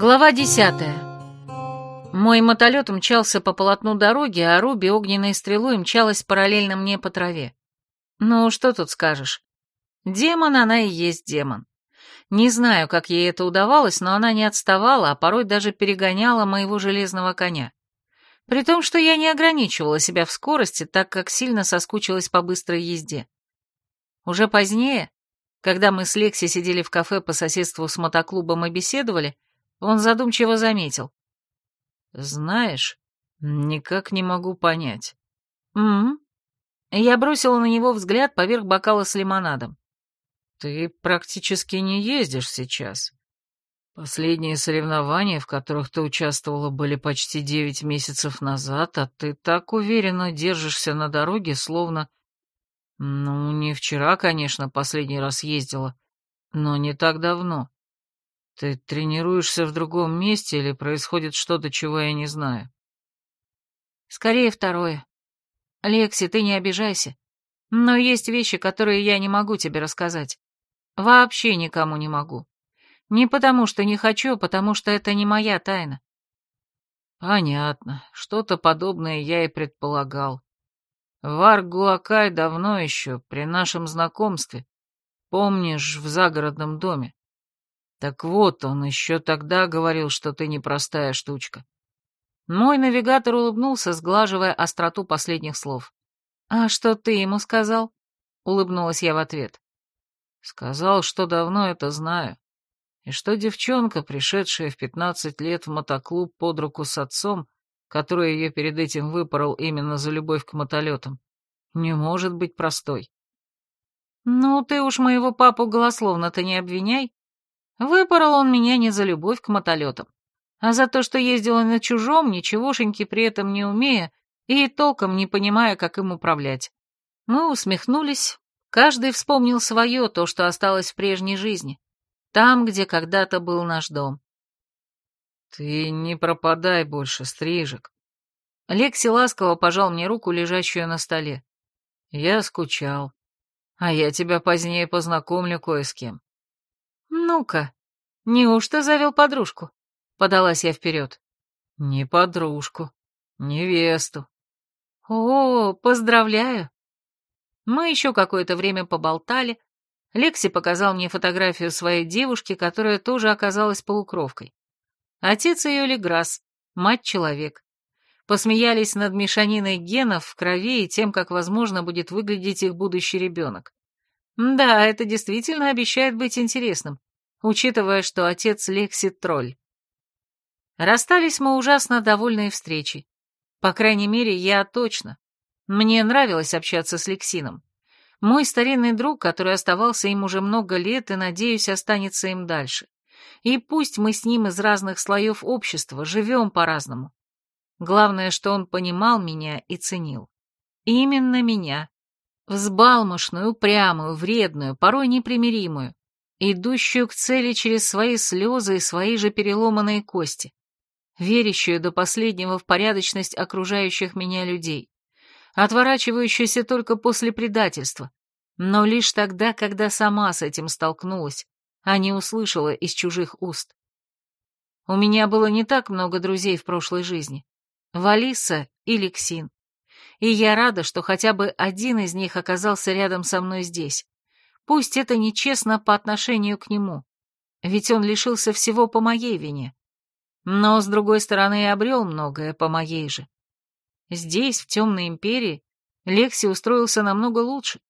Глава десятая. Мой мотолет мчался по полотну дороги, а Руби огненной стрелой мчалась параллельно мне по траве. Ну, что тут скажешь? Демон она и есть демон. Не знаю, как ей это удавалось, но она не отставала, а порой даже перегоняла моего железного коня. При том, что я не ограничивала себя в скорости, так как сильно соскучилась по быстрой езде. Уже позднее, когда мы с Лекси сидели в кафе по соседству с мотоклубом и беседовали, он задумчиво заметил. «Знаешь, никак не могу понять». «Угу». Я бросила на него взгляд поверх бокала с лимонадом. «Ты практически не ездишь сейчас. Последние соревнования, в которых ты участвовала, были почти девять месяцев назад, а ты так уверенно держишься на дороге, словно... Ну, не вчера, конечно, последний раз ездила, но не так давно. Ты тренируешься в другом месте или происходит что-то, чего я не знаю? Скорее второе. Лекси, ты не обижайся. Но есть вещи, которые я не могу тебе рассказать. Вообще никому не могу. Не потому, что не хочу, а потому что это не моя тайна. Понятно. Что-то подобное я и предполагал. Варг Гуакай давно еще, при нашем знакомстве. Помнишь, в загородном доме. Так вот, он еще тогда говорил, что ты непростая штучка. Мой навигатор улыбнулся, сглаживая остроту последних слов. «А что ты ему сказал?» — улыбнулась я в ответ. «Сказал, что давно это знаю, и что девчонка, пришедшая в пятнадцать лет в мотоклуб под руку с отцом, который ее перед этим выпорол именно за любовь к мотолетам, не может быть простой». «Ну, ты уж моего папу голословно-то не обвиняй. Выпорол он меня не за любовь к мотолетам, а за то, что ездила на чужом, ничегошеньки при этом не умея и толком не понимая, как им управлять. Мы усмехнулись, каждый вспомнил свое, то, что осталось в прежней жизни, там, где когда-то был наш дом. «Ты не пропадай больше, стрижек». Лекси ласково пожал мне руку, лежащую на столе. «Я скучал. А я тебя позднее познакомлю кое с кем. «Ну-ка, неужто завел подружку?» — подалась я вперед. «Не подружку, невесту». «О, поздравляю!» Мы еще какое-то время поболтали. Лекси показал мне фотографию своей девушки, которая тоже оказалась полукровкой. Отец ее Леграсс, мать-человек. Посмеялись над мешаниной генов в крови и тем, как, возможно, будет выглядеть их будущий ребенок. Да, это действительно обещает быть интересным, учитывая, что отец Лекси тролль. Расстались мы ужасно довольные встречей. По крайней мере, я точно. Мне нравилось общаться с Лексином. Мой старинный друг, который оставался им уже много лет и, надеюсь, останется им дальше. И пусть мы с ним из разных слоев общества, живем по-разному. Главное, что он понимал меня и ценил. Именно меня. Взбалмошную, упрямую, вредную, порой непримиримую, идущую к цели через свои слезы и свои же переломанные кости, верящую до последнего в порядочность окружающих меня людей, отворачивающуюся только после предательства, но лишь тогда, когда сама с этим столкнулась, а не услышала из чужих уст. У меня было не так много друзей в прошлой жизни. Валиса и Лексин и я рада, что хотя бы один из них оказался рядом со мной здесь. Пусть это нечестно по отношению к нему, ведь он лишился всего по моей вине. Но, с другой стороны, и обрел многое по моей же. Здесь, в Темной Империи, Лекси устроился намного лучше,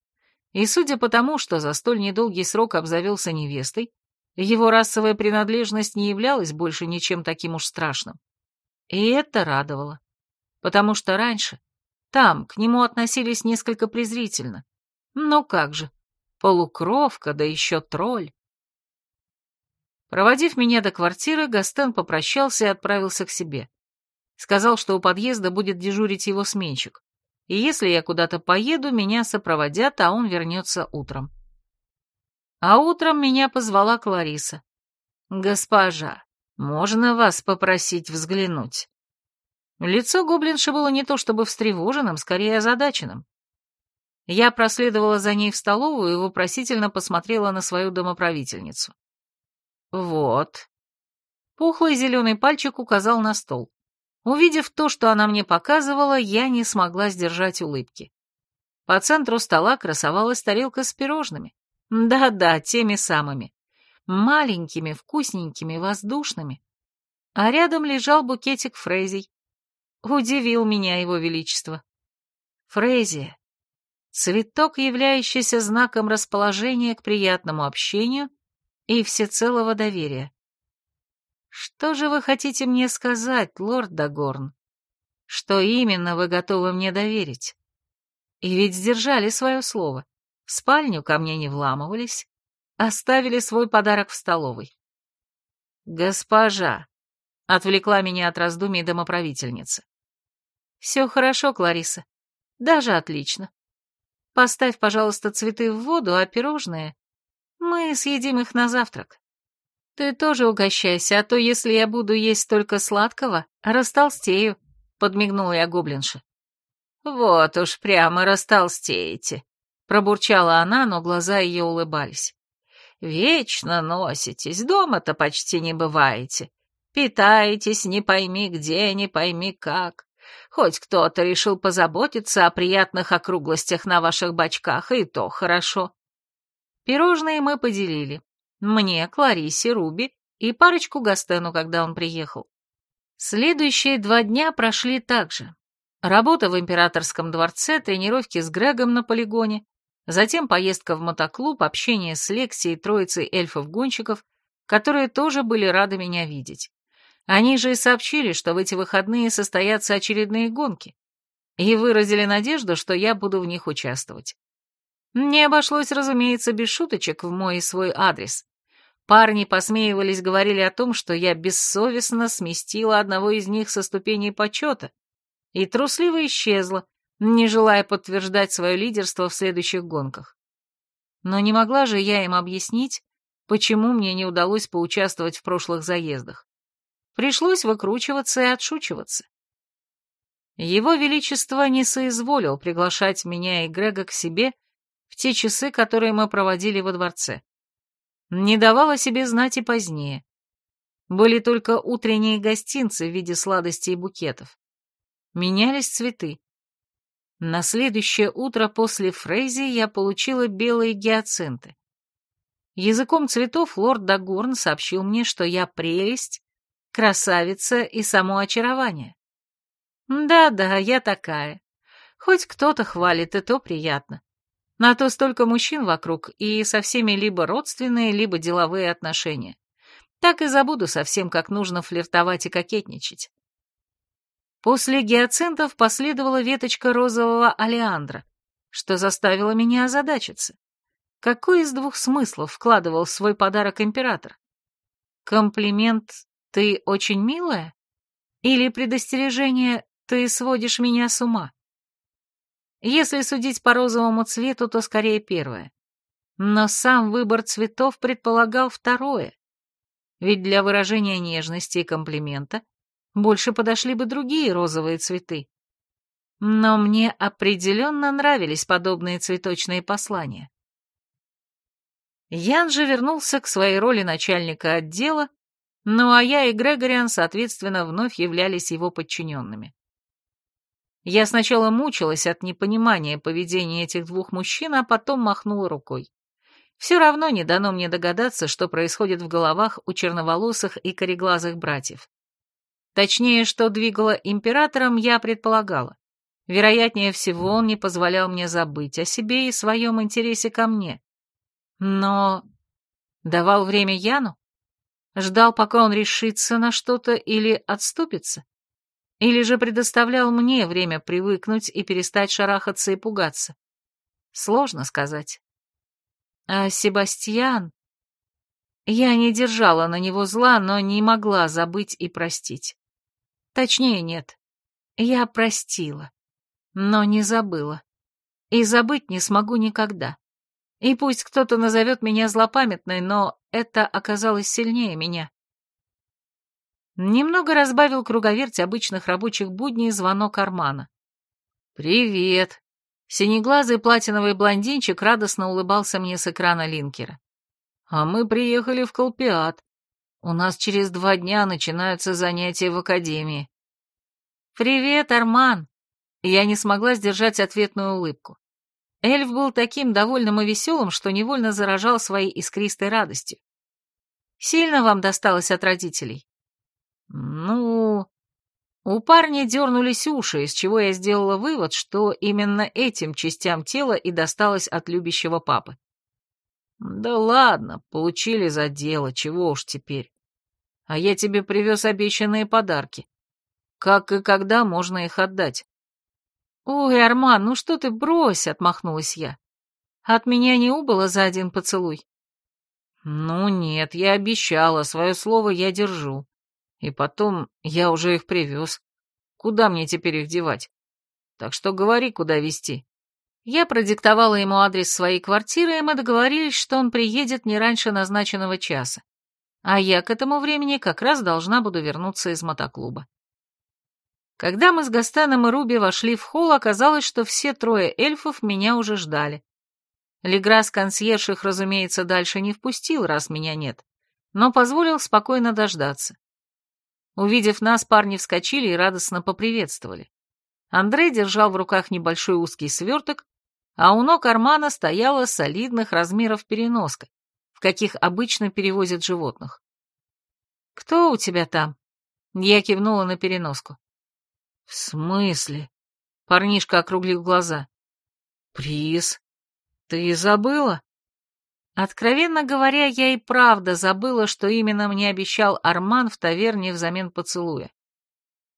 и судя по тому, что за столь недолгий срок обзавелся невестой, его расовая принадлежность не являлась больше ничем таким уж страшным. И это радовало, потому что раньше там к нему относились несколько презрительно. Но как же, полукровка, да еще тролль. Проводив меня до квартиры, Гастен попрощался и отправился к себе. Сказал, что у подъезда будет дежурить его сменщик. И если я куда-то поеду, меня сопроводят, а он вернется утром. А утром меня позвала Клариса. «Госпожа, можно вас попросить взглянуть?» Лицо гоблинши было не то чтобы встревоженным, скорее озадаченным. Я проследовала за ней в столовую и вопросительно посмотрела на свою домоправительницу. «Вот». Пухлый зеленый пальчик указал на стол. Увидев то, что она мне показывала, я не смогла сдержать улыбки. По центру стола красовалась тарелка с пирожными. Да-да, теми самыми. Маленькими, вкусненькими, воздушными. А рядом лежал букетик фрезий. Удивил меня его величество. Фрезия. Цветок, являющийся знаком расположения к приятному общению и всецелого доверия. Что же вы хотите мне сказать, лорд Дагорн? Что именно вы готовы мне доверить? И ведь сдержали свое слово. В спальню ко мне не вламывались, оставили свой подарок в столовой. «Госпожа», — отвлекла меня от раздумий домоправительница. «Все хорошо, Клариса. Даже отлично. Поставь, пожалуйста, цветы в воду, а пирожные... Мы съедим их на завтрак». «Ты тоже угощайся, а то если я буду есть только сладкого, растолстею», — подмигнула я гоблинше. «Вот уж прямо растолстеете», — пробурчала она, но глаза ее улыбались. «Вечно носитесь, дома-то почти не бываете. Питаетесь не пойми где, не пойми как. Хоть кто-то решил позаботиться о приятных округлостях на ваших бочках, и то хорошо». Пирожные мы поделили. Мне, Кларисе, Руби и парочку Гастену, когда он приехал. Следующие два дня прошли так же. Работа в императорском дворце, тренировки с Грегом на полигоне, затем поездка в мотоклуб, общение с Лекси и троицей эльфов-гонщиков, которые тоже были рады меня видеть. Они же и сообщили, что в эти выходные состоятся очередные гонки, и выразили надежду, что я буду в них участвовать. Не обошлось, разумеется, без шуточек в мой и свой адрес. Парни посмеивались, говорили о том, что я бессовестно сместила одного из них со ступеней почета и трусливо исчезла, не желая подтверждать свое лидерство в следующих гонках. Но не могла же я им объяснить, почему мне не удалось поучаствовать в прошлых заездах. Пришлось выкручиваться и отшучиваться. Его Величество не соизволил приглашать меня и Грега к себе в те часы, которые мы проводили во дворце не давала себе знать и позднее. Были только утренние гостинцы в виде сладостей и букетов. Менялись цветы. На следующее утро после Фрейзи я получила белые гиацинты. Языком цветов лорд Дагорн сообщил мне, что я прелесть, красавица и само очарование. Да-да, я такая. Хоть кто-то хвалит, и то приятно. На то столько мужчин вокруг, и со всеми либо родственные, либо деловые отношения. Так и забуду совсем, как нужно флиртовать и кокетничать. После гиацинтов последовала веточка розового алиандра, что заставило меня озадачиться. Какой из двух смыслов вкладывал в свой подарок император? Комплимент «ты очень милая» или предостережение «ты сводишь меня с ума»? Если судить по розовому цвету, то скорее первое. Но сам выбор цветов предполагал второе. Ведь для выражения нежности и комплимента больше подошли бы другие розовые цветы. Но мне определенно нравились подобные цветочные послания. Ян же вернулся к своей роли начальника отдела, ну а я и Грегориан, соответственно, вновь являлись его подчиненными. Я сначала мучилась от непонимания поведения этих двух мужчин, а потом махнула рукой. Все равно не дано мне догадаться, что происходит в головах у черноволосых и кореглазых братьев. Точнее, что двигало императором, я предполагала. Вероятнее всего, он не позволял мне забыть о себе и своем интересе ко мне. Но давал время Яну? Ждал, пока он решится на что-то или отступится? Или же предоставлял мне время привыкнуть и перестать шарахаться и пугаться? Сложно сказать. А Себастьян... Я не держала на него зла, но не могла забыть и простить. Точнее, нет. Я простила, но не забыла. И забыть не смогу никогда. И пусть кто-то назовет меня злопамятной, но это оказалось сильнее меня. Немного разбавил круговерть обычных рабочих будней звонок Армана. «Привет!» Синеглазый платиновый блондинчик радостно улыбался мне с экрана линкера. «А мы приехали в Колпиат. У нас через два дня начинаются занятия в академии». «Привет, Арман!» Я не смогла сдержать ответную улыбку. Эльф был таким довольным и веселым, что невольно заражал своей искристой радостью. «Сильно вам досталось от родителей?» «Ну...» У парня дернулись уши, из чего я сделала вывод, что именно этим частям тела и досталось от любящего папы. «Да ладно, получили за дело, чего уж теперь. А я тебе привез обещанные подарки. Как и когда можно их отдать?» «Ой, Арман, ну что ты, брось!» — отмахнулась я. «От меня не убыло за один поцелуй». «Ну нет, я обещала, свое слово я держу. И потом, я уже их привез. Куда мне теперь их девать? Так что говори, куда везти». Я продиктовала ему адрес своей квартиры, и мы договорились, что он приедет не раньше назначенного часа. А я к этому времени как раз должна буду вернуться из мотоклуба. Когда мы с Гастаном и Руби вошли в холл, оказалось, что все трое эльфов меня уже ждали. Леграс консьерж их, разумеется, дальше не впустил, раз меня нет, но позволил спокойно дождаться. Увидев нас, парни вскочили и радостно поприветствовали. Андрей держал в руках небольшой узкий сверток, а у ног Армана стояла солидных размеров переноска, в каких обычно перевозят животных. «Кто у тебя там?» Я кивнула на переноску. «В смысле?» Парнишка округлил глаза. «Приз? Ты забыла?» Откровенно говоря, я и правда забыла, что именно мне обещал Арман в таверне взамен поцелуя.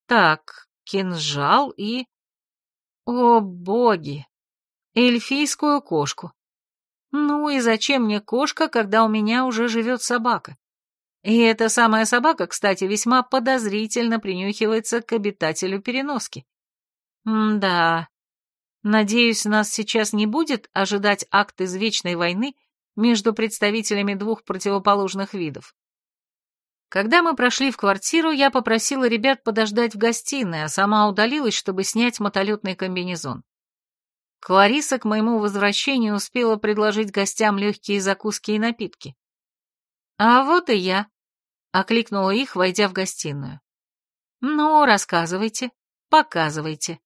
Так, кинжал и... О, боги! Эльфийскую кошку. Ну и зачем мне кошка, когда у меня уже живет собака? И эта самая собака, кстати, весьма подозрительно принюхивается к обитателю переноски. М-да. Надеюсь, нас сейчас не будет ожидать акт извечной войны между представителями двух противоположных видов. Когда мы прошли в квартиру, я попросила ребят подождать в гостиной, а сама удалилась, чтобы снять мотолетный комбинезон. Клариса к моему возвращению успела предложить гостям легкие закуски и напитки. А вот и я. Окликнула их, войдя в гостиную. «Ну, рассказывайте, показывайте».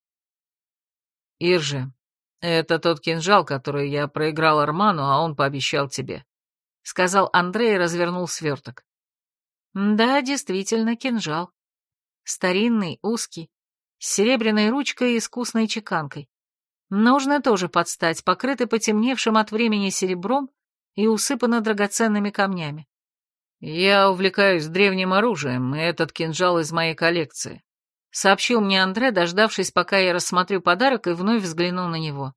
«Иржи, это тот кинжал, который я проиграл Арману, а он пообещал тебе», — сказал Андрей и развернул сверток. «Да, действительно, кинжал. Старинный, узкий, с серебряной ручкой и искусной чеканкой. Нужно тоже подстать, покрытый потемневшим от времени серебром и усыпано драгоценными камнями. «Я увлекаюсь древним оружием, и этот кинжал из моей коллекции», — сообщил мне Андре, дождавшись, пока я рассмотрю подарок и вновь взглянул на него.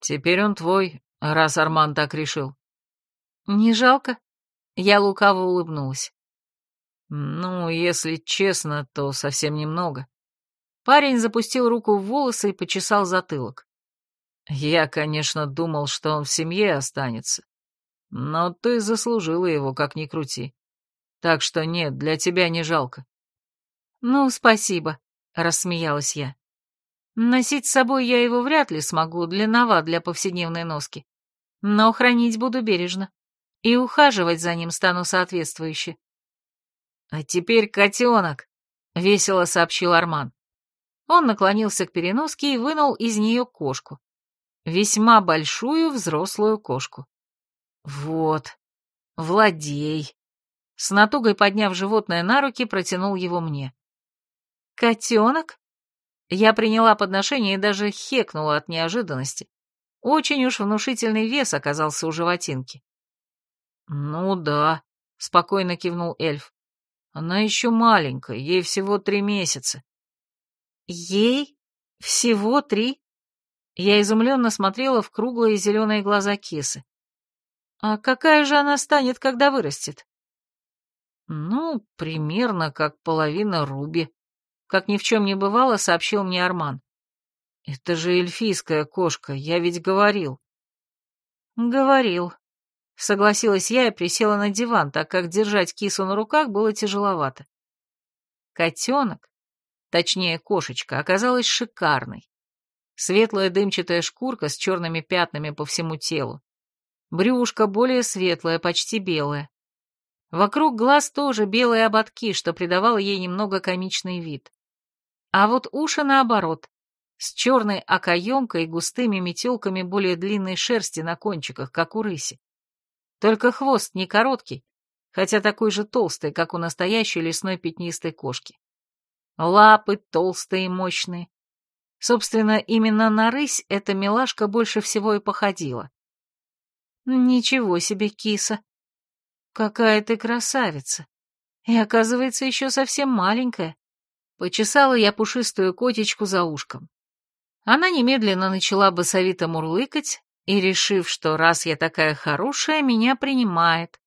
«Теперь он твой, раз Арман так решил». «Не жалко?» Я лукаво улыбнулась. «Ну, если честно, то совсем немного». Парень запустил руку в волосы и почесал затылок. «Я, конечно, думал, что он в семье останется, но ты заслужила его, как ни крути. Так что нет, для тебя не жалко. Ну, спасибо, рассмеялась я. Носить с собой я его вряд ли смогу, длинноват для повседневной носки. Но хранить буду бережно. И ухаживать за ним стану соответствующе. А теперь котенок, весело сообщил Арман. Он наклонился к переноске и вынул из нее кошку. Весьма большую взрослую кошку. «Вот, владей!» С натугой подняв животное на руки, протянул его мне. «Котенок?» Я приняла подношение и даже хекнула от неожиданности. Очень уж внушительный вес оказался у животинки. «Ну да», — спокойно кивнул эльф. «Она еще маленькая, ей всего три месяца». «Ей? Всего три?» Я изумленно смотрела в круглые зеленые глаза кисы. А какая же она станет, когда вырастет? Ну, примерно как половина Руби. Как ни в чем не бывало, сообщил мне Арман. Это же эльфийская кошка, я ведь говорил. Говорил. Согласилась я и присела на диван, так как держать кису на руках было тяжеловато. Котенок, точнее кошечка, оказалась шикарной. Светлая дымчатая шкурка с черными пятнами по всему телу. Брюшко более светлое, почти белое. Вокруг глаз тоже белые ободки, что придавало ей немного комичный вид. А вот уши наоборот, с черной окоемкой и густыми метелками более длинной шерсти на кончиках, как у рыси. Только хвост не короткий, хотя такой же толстый, как у настоящей лесной пятнистой кошки. Лапы толстые и мощные. Собственно, именно на рысь эта милашка больше всего и походила. Ничего себе, киса. Какая ты красавица. И оказывается, еще совсем маленькая. Почесала я пушистую котечку за ушком. Она немедленно начала басовито мурлыкать и, решив, что раз я такая хорошая, меня принимает,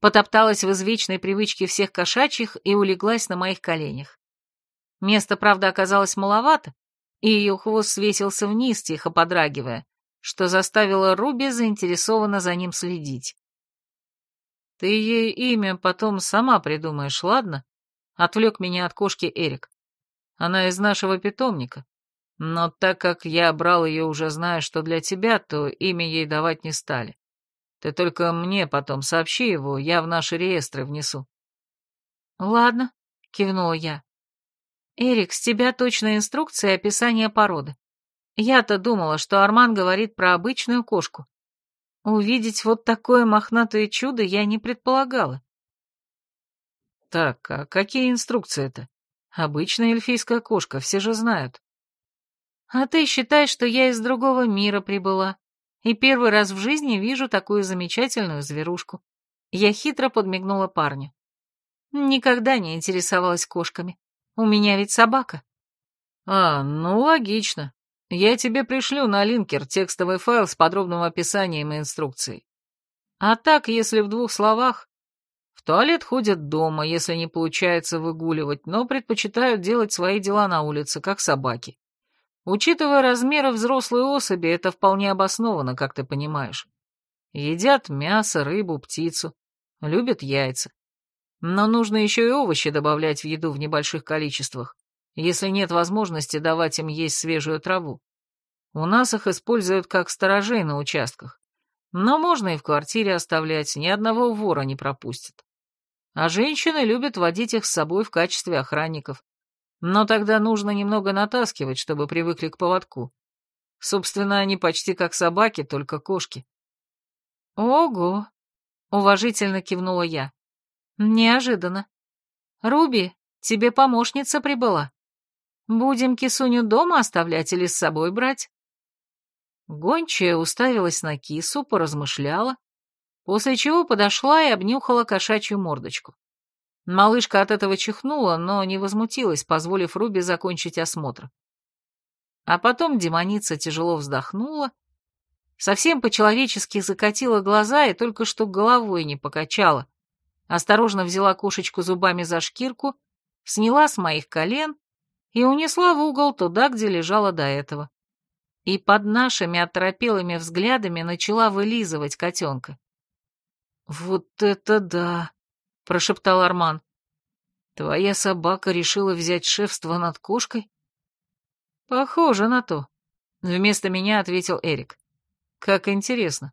потопталась в извечной привычке всех кошачьих и улеглась на моих коленях. Места, правда, оказалось маловато, и ее хвост свесился вниз, тихо подрагивая, что заставило Руби заинтересованно за ним следить. «Ты ей имя потом сама придумаешь, ладно?» — отвлек меня от кошки Эрик. «Она из нашего питомника. Но так как я брал ее, уже зная, что для тебя, то имя ей давать не стали. Ты только мне потом сообщи его, я в наши реестры внесу». «Ладно», — кивнула я. «Эрик, с тебя точная инструкция и описание породы. Я-то думала, что Арман говорит про обычную кошку. Увидеть вот такое мохнатое чудо я не предполагала». «Так, а какие инструкции-то? Обычная эльфийская кошка, все же знают». А ты считай, что я из другого мира прибыла, и первый раз в жизни вижу такую замечательную зверушку. Я хитро подмигнула парню. Никогда не интересовалась кошками. У меня ведь собака. А, ну логично. Я тебе пришлю на линкер текстовый файл с подробным описанием и инструкцией. А так, если в двух словах, в туалет ходят дома, если не получается выгуливать, но предпочитают делать свои дела на улице, как собаки. Учитывая размеры взрослой особи, это вполне обосновано, как ты понимаешь. Едят мясо, рыбу, птицу, любят яйца. Но нужно еще и овощи добавлять в еду в небольших количествах, если нет возможности давать им есть свежую траву. У нас их используют как сторожей на участках. Но можно и в квартире оставлять, ни одного вора не пропустят. А женщины любят водить их с собой в качестве охранников. Но тогда нужно немного натаскивать, чтобы привыкли к поводку. Собственно, они почти как собаки, только кошки. Ого! Уважительно кивнула я. Неожиданно. Руби, тебе помощница прибыла. Будем кисуню дома оставлять или с собой брать? Гончая уставилась на кису, поразмышляла, после чего подошла и обнюхала кошачью мордочку. Малышка от этого чихнула, но не возмутилась, позволив Руби закончить осмотр. А потом демоница тяжело вздохнула, совсем по-человечески закатила глаза и только что головой не покачала. Осторожно взяла кошечку зубами за шкирку, сняла с моих колен и унесла в угол туда, где лежала до этого. И под нашими оторопелыми взглядами начала вылизывать котенка. «Вот это да!» прошептал Арман. «Твоя собака решила взять шефство над кошкой?» «Похоже на то», — вместо меня ответил Эрик. «Как интересно.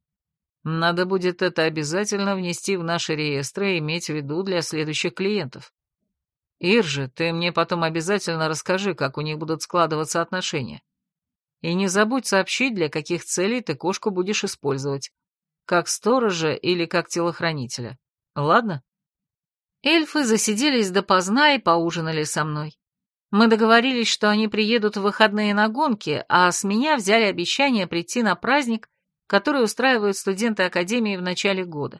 Надо будет это обязательно внести в наши реестры и иметь в виду для следующих клиентов. Иржи, ты мне потом обязательно расскажи, как у них будут складываться отношения. И не забудь сообщить, для каких целей ты кошку будешь использовать. Как сторожа или как телохранителя. Ладно?» Эльфы засиделись допоздна и поужинали со мной. Мы договорились, что они приедут в выходные на гонки, а с меня взяли обещание прийти на праздник, который устраивают студенты Академии в начале года.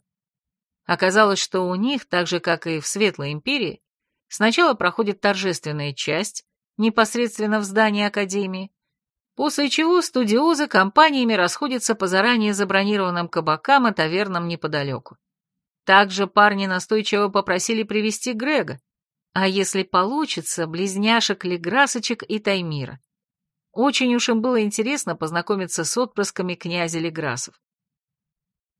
Оказалось, что у них, так же, как и в Светлой Империи, сначала проходит торжественная часть, непосредственно в здании Академии, после чего студиозы компаниями расходятся по заранее забронированным кабакам и тавернам неподалеку. Также парни настойчиво попросили привести Грега, а если получится, близняшек Леграсочек и Таймира. Очень уж им было интересно познакомиться с отпрысками князя Леграсов.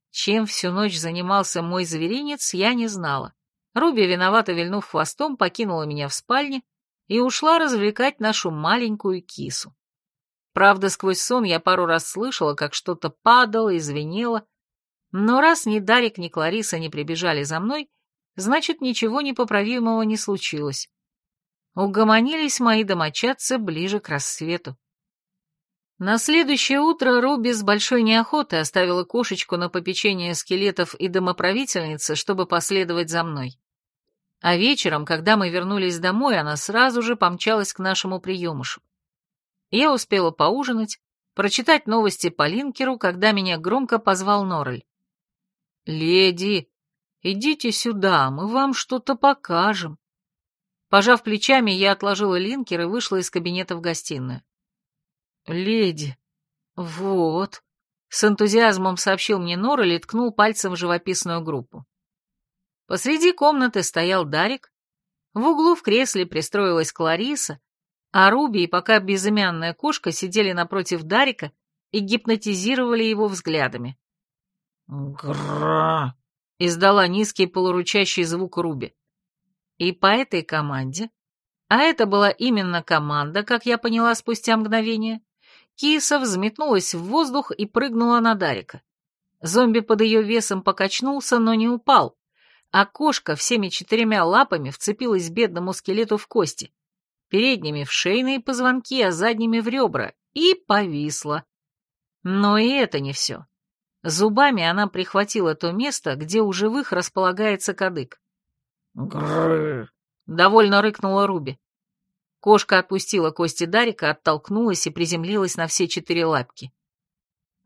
Чем всю ночь занимался мой зверинец, я не знала. Руби, виновато вильнув хвостом, покинула меня в спальне и ушла развлекать нашу маленькую кису. Правда, сквозь сон я пару раз слышала, как что-то падало и звенело, но раз ни Дарик, ни Клариса не прибежали за мной, значит, ничего непоправимого не случилось. Угомонились мои домочадцы ближе к рассвету. На следующее утро Руби с большой неохотой оставила кошечку на попечение скелетов и домоправительницы, чтобы последовать за мной. А вечером, когда мы вернулись домой, она сразу же помчалась к нашему приемышу. Я успела поужинать, прочитать новости по линкеру, когда меня громко позвал Норрель. «Леди, идите сюда, мы вам что-то покажем». Пожав плечами, я отложила линкер и вышла из кабинета в гостиную. «Леди, вот», — с энтузиазмом сообщил мне Норрель и ткнул пальцем в живописную группу. Посреди комнаты стоял Дарик, в углу в кресле пристроилась Клариса, а Руби и пока безымянная кошка сидели напротив Дарика и гипнотизировали его взглядами. «Гра!» — издала низкий полуручащий звук Руби. И по этой команде, а это была именно команда, как я поняла спустя мгновение, Киса взметнулась в воздух и прыгнула на Дарика. Зомби под ее весом покачнулся, но не упал, а кошка всеми четырьмя лапами вцепилась бедному скелету в кости, передними в шейные позвонки, а задними в ребра, и повисла. Но и это не все. Зубами она прихватила то место, где у живых располагается кадык. «Грррр!» — довольно рыкнула Руби. Кошка отпустила кости Дарика, оттолкнулась и приземлилась на все четыре лапки.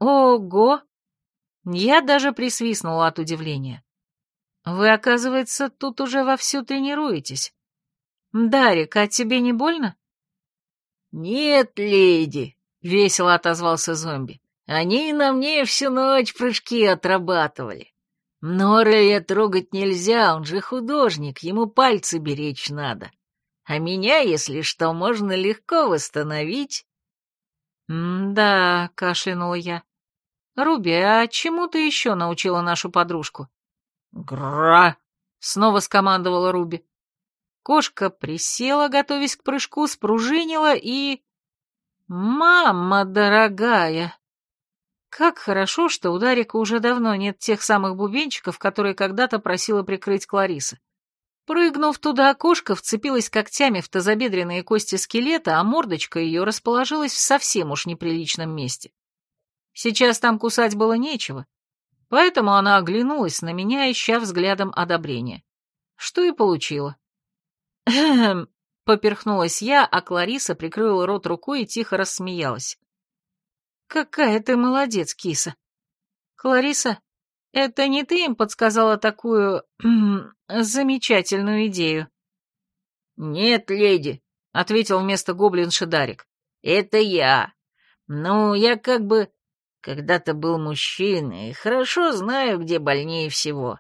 Ого! Я даже присвистнула от удивления. Вы, оказывается, тут уже вовсю тренируетесь. Дарик, а тебе не больно? «Нет, леди», — весело отозвался зомби. «Они на мне всю ночь прыжки отрабатывали. Норреля трогать нельзя, он же художник, ему пальцы беречь надо а меня, если что, можно легко восстановить». «Да», — кашлянула я. «Руби, а чему ты еще научила нашу подружку?» «Гра!» — снова скомандовала Руби. Кошка присела, готовясь к прыжку, спружинила и... «Мама дорогая!» Как хорошо, что у Дарика уже давно нет тех самых бубенчиков, которые когда-то просила прикрыть Клариса. Прыгнув туда, кошка вцепилась когтями в тазобедренные кости скелета, а мордочка ее расположилась в совсем уж неприличном месте. Сейчас там кусать было нечего, поэтому она оглянулась на меня, ища взглядом одобрения. Что и получила. «Хм...» — поперхнулась я, а Клариса прикрыла рот рукой и тихо рассмеялась. «Какая ты молодец, киса!» «Клариса, это не ты им подсказала такую... замечательную идею?» «Нет, леди», — ответил вместо гоблинши Дарик. «Это я. Ну, я как бы когда-то был мужчиной и хорошо знаю, где больнее всего.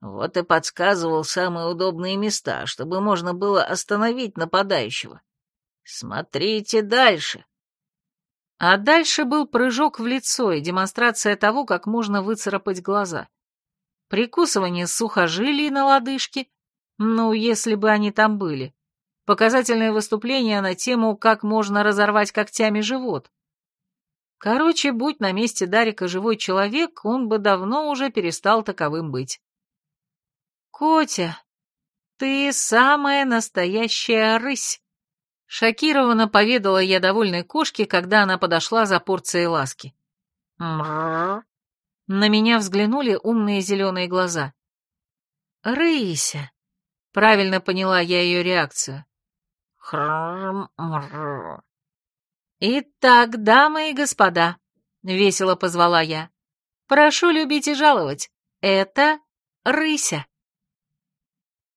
Вот и подсказывал самые удобные места, чтобы можно было остановить нападающего. Смотрите дальше». А дальше был прыжок в лицо и демонстрация того, как можно выцарапать глаза. Прикусывание сухожилий на лодыжке, ну, если бы они там были. Показательное выступление на тему, как можно разорвать когтями живот. Короче, будь на месте Дарика живой человек, он бы давно уже перестал таковым быть. «Котя, ты самая настоящая рысь!» Шокированно поведала я довольной кошке, когда она подошла за порцией ласки. На меня взглянули умные зеленые глаза. «Рыся!» — правильно поняла я ее реакцию. «Итак, дамы и господа», — весело позвала я, — «прошу любить и жаловать. Это Рыся».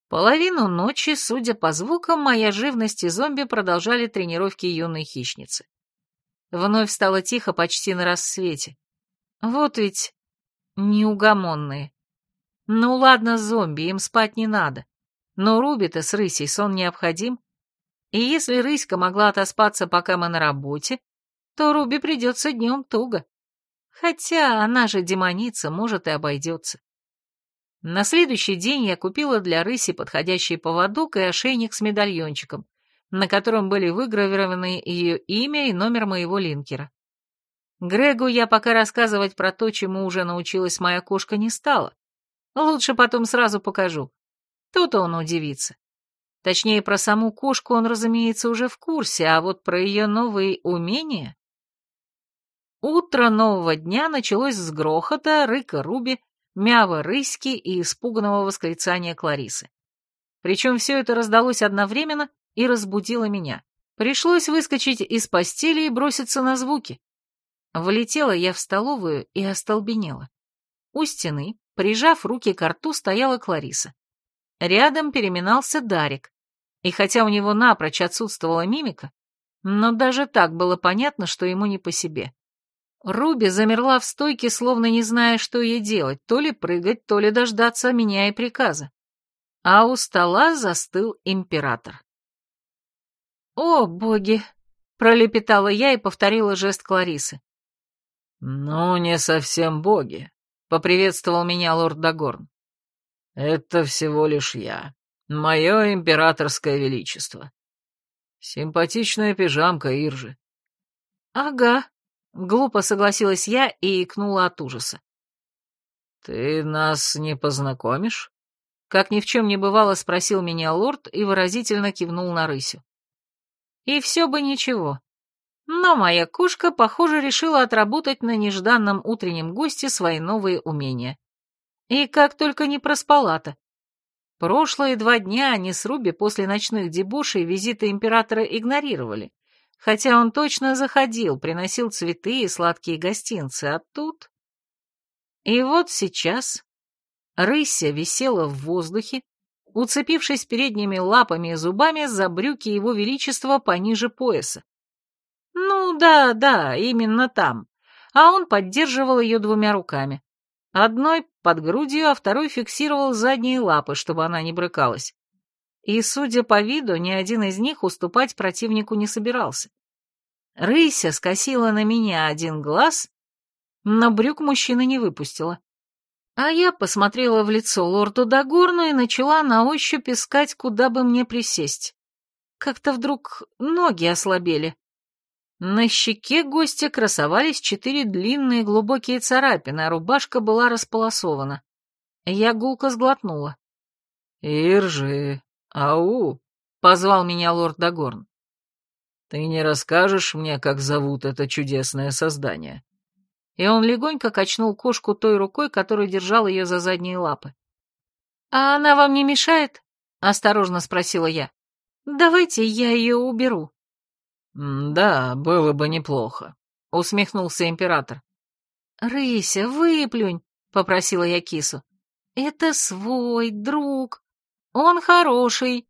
Половину ночи, судя по звукам, моя живность и зомби продолжали тренировки юной хищницы. Вновь стало тихо почти на рассвете. Вот ведь неугомонные. Ну ладно, зомби, им спать не надо. Но Руби-то с рысей сон необходим. И если рыська могла отоспаться, пока мы на работе, то Руби придется днем туго. Хотя она же демоница, может и обойдется. На следующий день я купила для рыси подходящий поводок и ошейник с медальончиком, на котором были выгравированы ее имя и номер моего линкера. Грегу я пока рассказывать про то, чему уже научилась моя кошка, не стала. Лучше потом сразу покажу. То-то он удивится. Точнее, про саму кошку он, разумеется, уже в курсе, а вот про ее новые умения... Утро нового дня началось с грохота, рыка Руби, мява рыськи и испуганного восклицания Кларисы. Причем все это раздалось одновременно и разбудило меня. Пришлось выскочить из постели и броситься на звуки. Влетела я в столовую и остолбенела. У стены, прижав руки к рту, стояла Клариса. Рядом переминался Дарик. И хотя у него напрочь отсутствовала мимика, но даже так было понятно, что ему не по себе. Руби замерла в стойке, словно не зная, что ей делать, то ли прыгать, то ли дождаться меня и приказа. А у стола застыл император. «О, боги!» — пролепетала я и повторила жест Кларисы. «Ну, не совсем боги», — поприветствовал меня лорд Дагорн. «Это всего лишь я, мое императорское величество. Симпатичная пижамка Иржи». «Ага», — глупо согласилась я и икнула от ужаса. «Ты нас не познакомишь?» Как ни в чем не бывало, спросил меня лорд и выразительно кивнул на рысю. И все бы ничего. Но моя кошка, похоже, решила отработать на нежданном утреннем госте свои новые умения. И как только не проспала-то. Прошлые два дня они с Руби после ночных дебошей визиты императора игнорировали, хотя он точно заходил, приносил цветы и сладкие гостинцы, а тут... И вот сейчас рыся висела в воздухе, уцепившись передними лапами и зубами за брюки его величества пониже пояса. Ну да, да, именно там. А он поддерживал ее двумя руками. Одной под грудью, а второй фиксировал задние лапы, чтобы она не брыкалась. И, судя по виду, ни один из них уступать противнику не собирался. Рыся скосила на меня один глаз, но брюк мужчины не выпустила. А я посмотрела в лицо лорду Дагорну и начала на ощупь искать, куда бы мне присесть. Как-то вдруг ноги ослабели. На щеке гостя красовались четыре длинные глубокие царапины, а рубашка была располосована. Я гулко сглотнула. «Иржи, ау!» — позвал меня лорд Дагорн. «Ты не расскажешь мне, как зовут это чудесное создание?» и он легонько качнул кошку той рукой, которая держала ее за задние лапы. «А она вам не мешает?» — осторожно спросила я. «Давайте я ее уберу». «Да, было бы неплохо», — усмехнулся император. «Рыся, выплюнь», — попросила я кису. «Это свой друг. Он хороший».